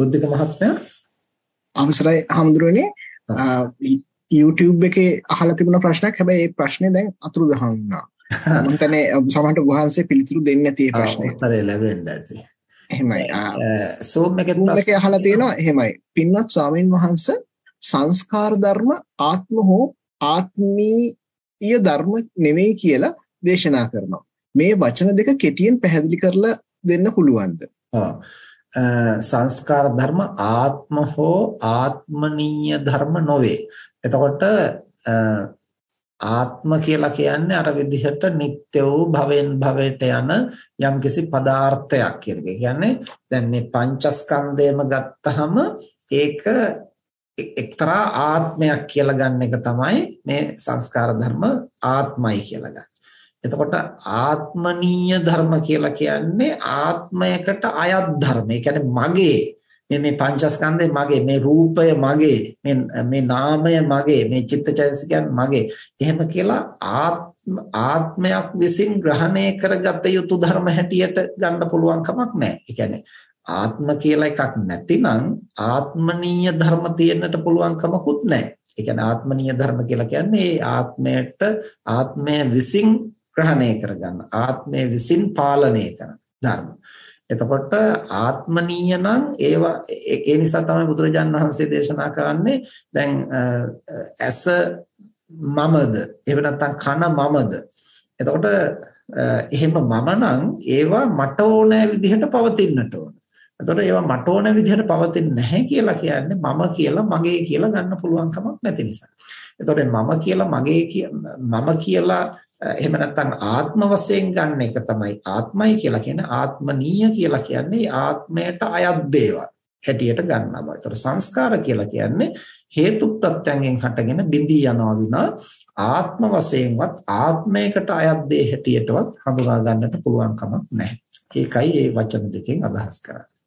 බුද්ධික මහත්මයා අවසරයි හම්දුරනේ YouTube එකේ අහලා තිබුණ ප්‍රශ්නයක් හැබැයි ඒ ප්‍රශ්නේ දැන් අතුරුදහන් වුණා. මම හිතන්නේ සමහරට වහන්සේ පිළිතුරු දෙන්නේ නැති ඒ ප්‍රශ්නේ. උත්තරේ ලැබෙන්න ඇති. එහෙමයි. සෝම් එකේ අහලා තියෙනවා එහෙමයි. පින්වත් ස්වාමින් වහන්සේ සංස්කාර ධර්ම ආත්ම හෝ ආත්මීය ධර්ම නෙමෙයි කියලා දේශනා කරනවා. මේ වචන දෙක කෙටියෙන් පැහැදිලි කරලා දෙන්න පුළුවන්ද? සංස්කාර ධර්ම ආත්ම හෝ ආත්මනීය ධර්ම නොවේ. එතකොට ආත්ම කියලා කියන්නේ අර විදිහට නිට්ටය වූ භවෙන් භවයට යන යම්කිසි පදාර්ථයක් කියන එක. කියන්නේ දැන් මේ පංචස්කන්ධයම ගත්තහම ඒක එක්තරා ආත්මයක් කියලා ගන්න එක තමයි මේ සංස්කාර ධර්ම ආත්මයි කියලා ගන්න. එතකොට ආත්මනීය ධර්ම කියලා කියන්නේ ආත්මයකට අයත් ධර්ම. ඒ කියන්නේ මගේ මේ මේ පංචස්කන්ධය මගේ මේ රූපය මගේ මේ මේ නාමය මගේ මේ චිත්තචෛතසිකයන් මගේ එහෙම කියලා ආත්මයක් විසින් ග්‍රහණය කරගත යුතු ධර්ම හැටියට ගන්න පුළුවන් කමක් නැහැ. ඒ කියන්නේ ආත්ම කියලා එකක් නැතිනම් ආත්මනීය ධර්ම තියෙන්නට පුළුවන් කමකුත් නැහැ. ඒ කියන්නේ ආත්මනීය ධර්ම කියලා කියන්නේ ඒ ආත්මයට ආත්මය විසින් ග්‍රහණය කරගන්න ආත්මය විසින් පාලනය කරන ධර්ම. එතකොට ආත්මනීය නම් ඒවා ඒ නිසා තමයි බුදුරජාණන් වහන්සේ දේශනා කරන්නේ දැන් ඇස මමද එහෙම නැත්නම් කන මමද එතකොට එහෙම මම නම් ඒවා මට ඕනෑ විදිහට පවතින්නට ඕන. එතකොට ඒවා මට ඕන විදිහට පවතින්නේ නැහැ කියලා කියන්නේ මම කියලා මගේ කියලා ගන්න පුළුවන් කමක් නැති නිසා. එතකොට මම කියලා මගේ මම කියලා එහෙම නැත්නම් ආත්ම වශයෙන් ගන්න එක තමයි ආත්මයි කියලා කියන්නේ ආත්මනීය කියලා කියන්නේ ආත්මයට අයත් දේවල් හැටියට ගන්නවා බව. ඒතර සංස්කාර කියලා කියන්නේ හේතු ප්‍රත්‍යයෙන් හටගෙන බිඳී යනවා විනා ආත්ම වශයෙන්වත් ආත්මයකට අයත් දේ හැටියටවත් හඳුනා ගන්නට පුළුවන් කමක් නැහැ. ඒකයි මේ වචන දෙකෙන් අදහස් කරන්නේ.